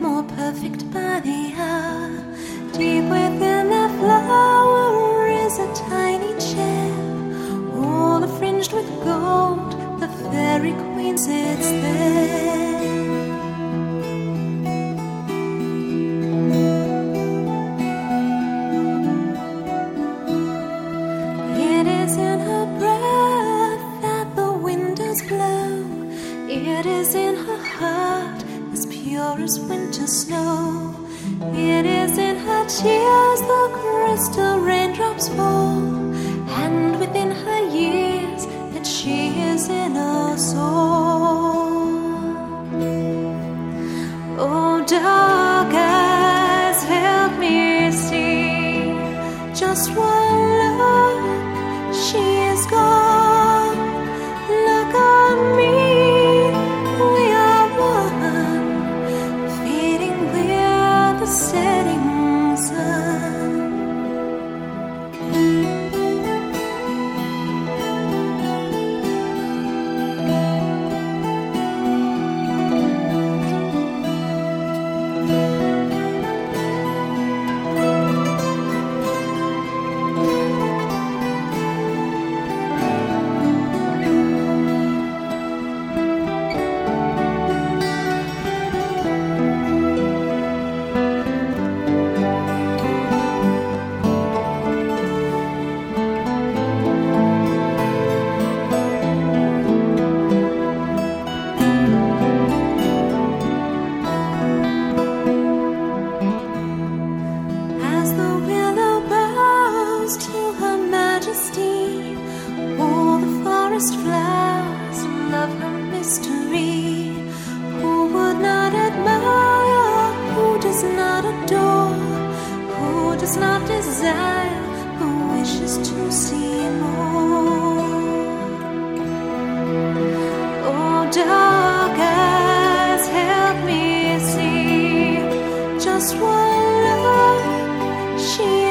more perfect by the ah. hour. Deep within the flower is a tiny gem, all fringed with gold. The fairy queen sits there. It is in her breath that the windows blow. It is in her heart pure as winter snow. It is in her tears the crystal raindrops fall. And within her years that she is in a soul. Oh, dark eyes, help me see. Just one is not desire, but wishes to see more. Oh, dark eyes, help me see just what love she.